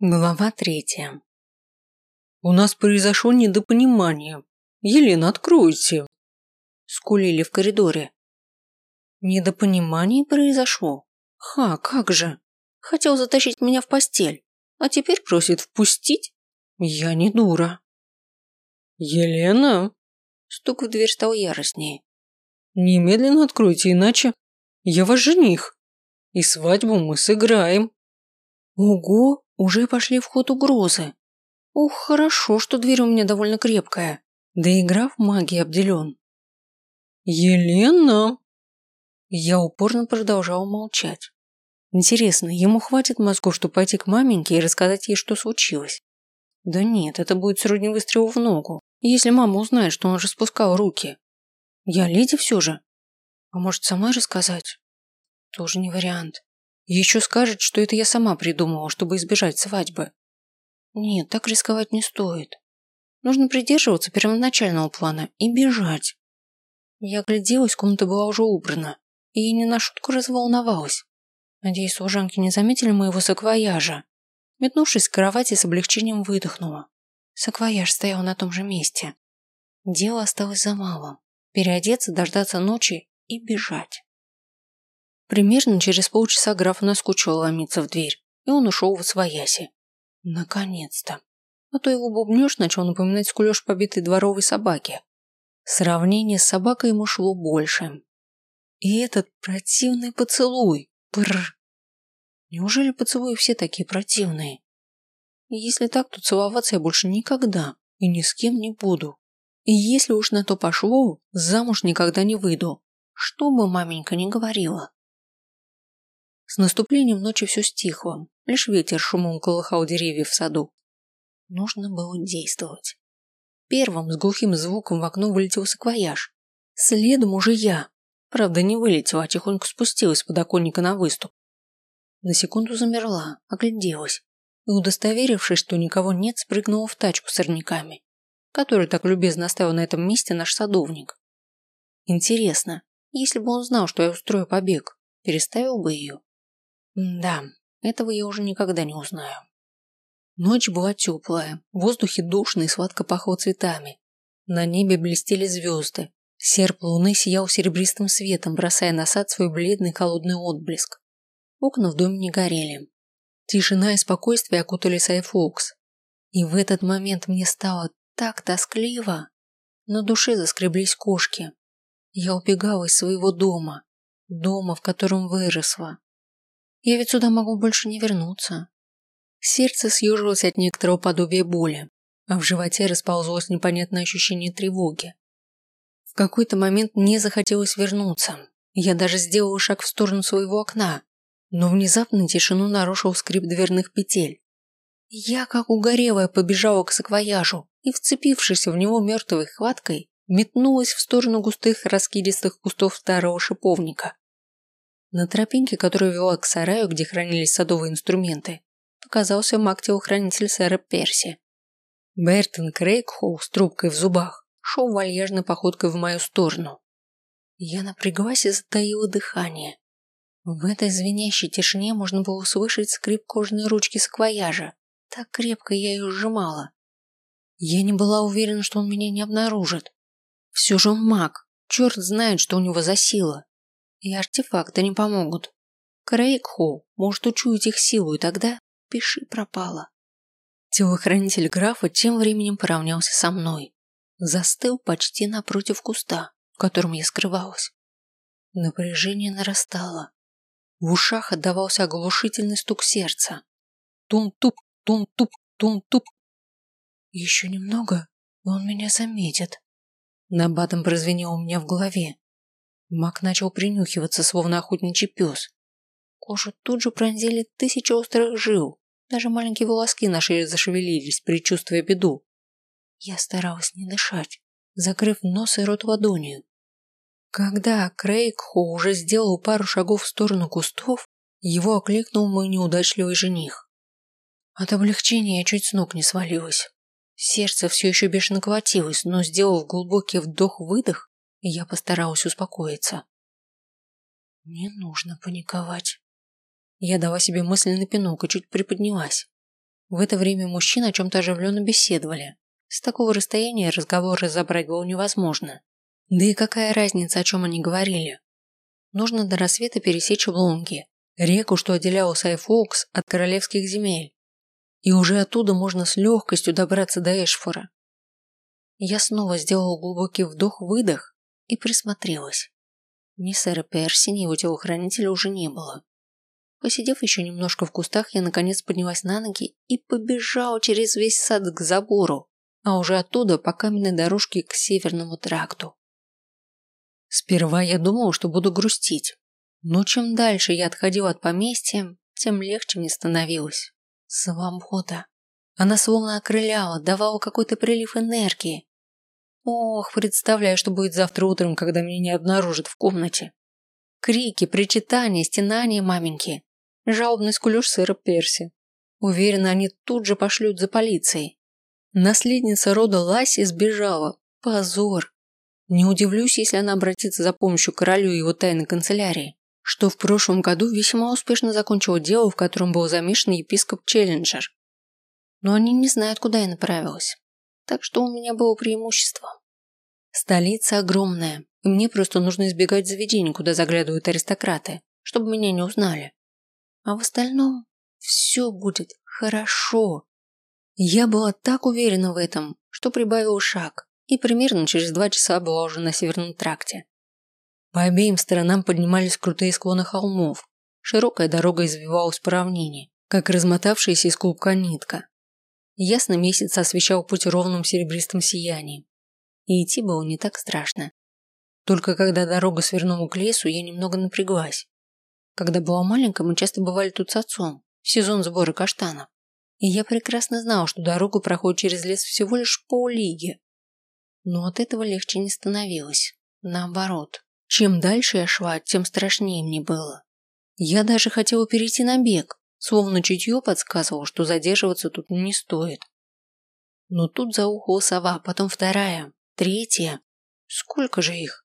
Глава третья. «У нас произошло недопонимание. Елена, откройте!» Скулили в коридоре. «Недопонимание произошло? Ха, как же! Хотел затащить меня в постель, а теперь просит впустить? Я не дура». «Елена?» Стук в дверь стал яростнее. «Немедленно откройте, иначе я ваш жених, и свадьбу мы сыграем». Ого, уже пошли в ход угрозы. Ух, хорошо, что дверь у меня довольно крепкая. Да и граф магией обделен. Елена! Я упорно продолжал молчать. Интересно, ему хватит мозгов, чтобы пойти к маменьке и рассказать ей, что случилось? Да нет, это будет сродни выстрелу в ногу, если мама узнает, что он распускал руки. Я леди все же. А может, сама рассказать? Тоже не вариант. Еще скажет, что это я сама придумала, чтобы избежать свадьбы. Нет, так рисковать не стоит. Нужно придерживаться первоначального плана и бежать. Я огляделась, комната была уже убрана, и не на шутку разволновалась. Надеюсь, служанки не заметили моего саквояжа. Метнувшись к кровати, с облегчением выдохнула. Саквояж стоял на том же месте. Дело осталось за малым. Переодеться, дождаться ночи и бежать. Примерно через полчаса графу наскучило ломиться в дверь, и он ушел в свояси. Наконец-то. А то его бубнёж начал напоминать скулёж побитой дворовой собаки. Сравнение с собакой ему шло больше. И этот противный поцелуй. Бррр. Неужели поцелуи все такие противные? Если так, то целоваться я больше никогда и ни с кем не буду. И если уж на то пошло, замуж никогда не выйду. Что бы маменька ни говорила. С наступлением ночи все стихло, лишь ветер шумом колыхал деревья в саду. Нужно было действовать. Первым с глухим звуком в окно вылетел саквояж. Следом уже я. Правда, не вылетела, а тихонько спустилась с подоконника на выступ. На секунду замерла, огляделась и, удостоверившись, что никого нет, спрыгнула в тачку с сорняками, которую так любезно оставил на этом месте наш садовник. Интересно, если бы он знал, что я устрою побег, переставил бы ее? Да, этого я уже никогда не узнаю. Ночь была теплая, в воздухе душно и сладко пахло цветами. На небе блестели звезды. Серп луны сиял серебристым светом, бросая на сад свой бледный холодный отблеск. Окна в доме не горели. Тишина и спокойствие окутали Сайфокс. И в этот момент мне стало так тоскливо. На душе заскреблись кошки. Я убегала из своего дома, дома, в котором выросла, я ведь сюда могу больше не вернуться. Сердце съежилось от некоторого подобия боли, а в животе расползлось непонятное ощущение тревоги. В какой-то момент мне захотелось вернуться. Я даже сделала шаг в сторону своего окна, но внезапно тишину нарушил скрип дверных петель. Я, как угорелая, побежала к саквояжу и, вцепившись в него мертвой хваткой, метнулась в сторону густых раскидистых кустов старого шиповника. На тропинке, которая вела к сараю, где хранились садовые инструменты, показался маг-телохранитель сэра Перси. Бертон Крейгхолл с трубкой в зубах шел вальяжной походкой в мою сторону. Я напряглась и затаила дыхание. В этой звенящей тишине можно было услышать скрип кожаной ручки саквояжа. Так крепко я ее сжимала. Я не была уверена, что он меня не обнаружит. Все же он маг. Черт знает, что у него за сила. И артефакты не помогут. Крейгхолл может учуять их силу, и тогда пиши пропало. Телохранитель графа тем временем поравнялся со мной. Застыл почти напротив куста, в котором я скрывалась. Напряжение нарастало. В ушах отдавался оглушительный стук сердца. Тум-туп, тум-туп, тум-туп. Еще немного, он меня заметит. Набатом прозвенел у меня в голове. Мак начал принюхиваться, словно охотничий пес. Кожу тут же пронзили тысячи острых жил. Даже маленькие волоски на шее зашевелились, предчувствуя беду. Я старалась не дышать, закрыв нос и рот ладонью. Когда Крейгхо уже сделал пару шагов в сторону кустов, его окликнул мой неудачливый жених. От облегчения я чуть с ног не свалилась. Сердце все еще бешено колотилось, но, сделав глубокий вдох-выдох, я постаралась успокоиться. Не нужно паниковать. Я дала себе мысленный пинок и чуть приподнялась. В это время мужчины о чем-то оживленно беседовали. С такого расстояния разговор разобрать было невозможно. Да и какая разница, о чем они говорили? Нужно до рассвета пересечь Лонги, реку, что отделяла Сайфокс от королевских земель. И уже оттуда можно с легкостью добраться до Эшфора. Я снова сделала глубокий вдох-выдох и присмотрелась. Ни сэра Перси, ни его телохранителя уже не было. Посидев еще немножко в кустах, я наконец поднялась на ноги и побежала через весь сад к забору, а уже оттуда по каменной дорожке к северному тракту. Сперва я думала, что буду грустить, но чем дальше я отходила от поместья, тем легче мне становилось. Свобода. Она словно окрыляла, давала какой-то прилив энергии. Ох, представляю, что будет завтра утром, когда меня не обнаружат в комнате. Крики, причитания, стенания маменьки. Жалобный скулеж сэра Перси. Уверена, они тут же пошлют за полицией. Наследница рода Ласи сбежала. Позор. Не удивлюсь, если она обратится за помощью королю и его тайной канцелярии, что в прошлом году весьма успешно закончила дело, в котором был замешан епископ Челленджер. Но они не знают, куда я направилась. Так что у меня было преимущество. Столица огромная, и мне просто нужно избегать заведений, куда заглядывают аристократы, чтобы меня не узнали. А в остальном все будет хорошо. Я была так уверена в этом, что прибавила шаг и примерно через два часа была уже на Северном тракте. По обеим сторонам поднимались крутые склоны холмов. Широкая дорога извивалась по равнине, как размотавшаяся из клубка нитка. Ясный месяц освещал путь ровным серебристым сиянием. И идти было не так страшно. Только когда дорога свернула к лесу, я немного напряглась. Когда была маленькая, мы часто бывали тут с отцом, в сезон сбора каштанов. И я прекрасно знала, что дорога проходит через лес всего лишь поллиги. Но от этого легче не становилось. Наоборот. Чем дальше я шла, тем страшнее мне было. Я даже хотела перейти на бег, словно чутье подсказывало, что задерживаться тут не стоит. Но тут заухала сова, потом вторая, третья. Сколько же их?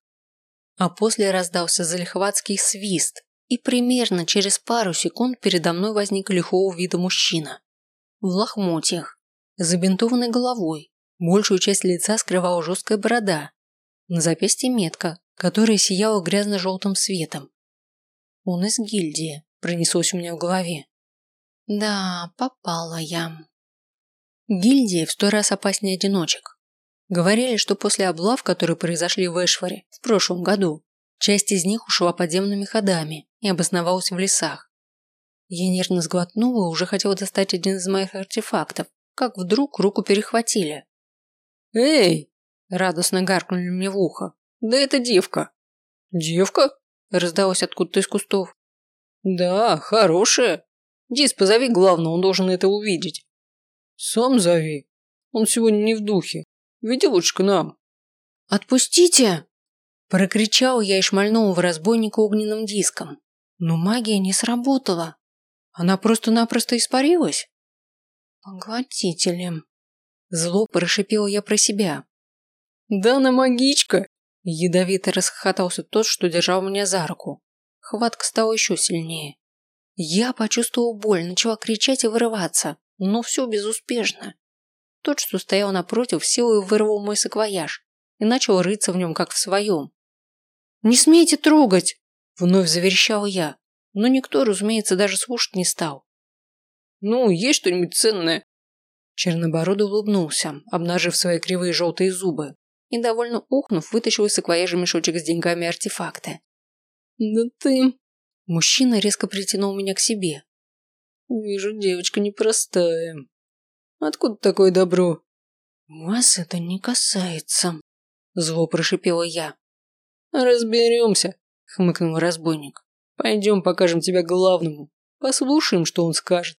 А после раздался залихватский свист, и примерно через пару секунд передо мной возник лихого вида мужчина. В лохмотьях, забинтованной головой, большую часть лица скрывала жесткая борода. На запястье метка, которая сияла грязно-желтым светом. Он из гильдии, пронеслось у меня в голове. Да, попала я. Гильдия в сто раз опаснее одиночек. Говорили, что после облав, которые произошли в Эшфоре в прошлом году, часть из них ушла подземными ходами, и обосновалась в лесах. Я нервно сглотнула и уже хотела достать один из моих артефактов, как вдруг руку перехватили. «Эй!» – радостно гаркнули мне в ухо. «Да это девка!» «Девка?» – раздалось откуда-то из кустов. «Да, хорошая. Дис, позови главного, он должен это увидеть». «Сам зови. Он сегодня не в духе. Веди лучше к нам». «Отпустите!» – прокричал я и шмальнул в разбойника огненным диском. Но магия не сработала. Она просто-напросто испарилась. Поглотителем. Зло прошипел я про себя. Да на магичка! Ядовито расхохотался тот, что держал меня за руку. Хватка стала еще сильнее. Я почувствовал боль, начала кричать и вырываться, но все безуспешно. Тот, что стоял напротив, силой вырвал мой саквояж и начал рыться в нем, как в своем. «Не смейте трогать!» Вновь заверещал я, но никто, разумеется, даже слушать не стал. «Ну, есть что-нибудь ценное?» Чернобородый улыбнулся, обнажив свои кривые желтые зубы, и, довольно ухнув, вытащил из саквояжа мешочек с деньгами артефакты. «Да ты...» Мужчина резко притянул меня к себе. «Вижу, девочка непростая. Откуда такое добро?» «Вас это не касается», – зло прошипела я. «Разберемся», хмыкнул разбойник. Пойдем покажем тебя главному. Послушаем, что он скажет.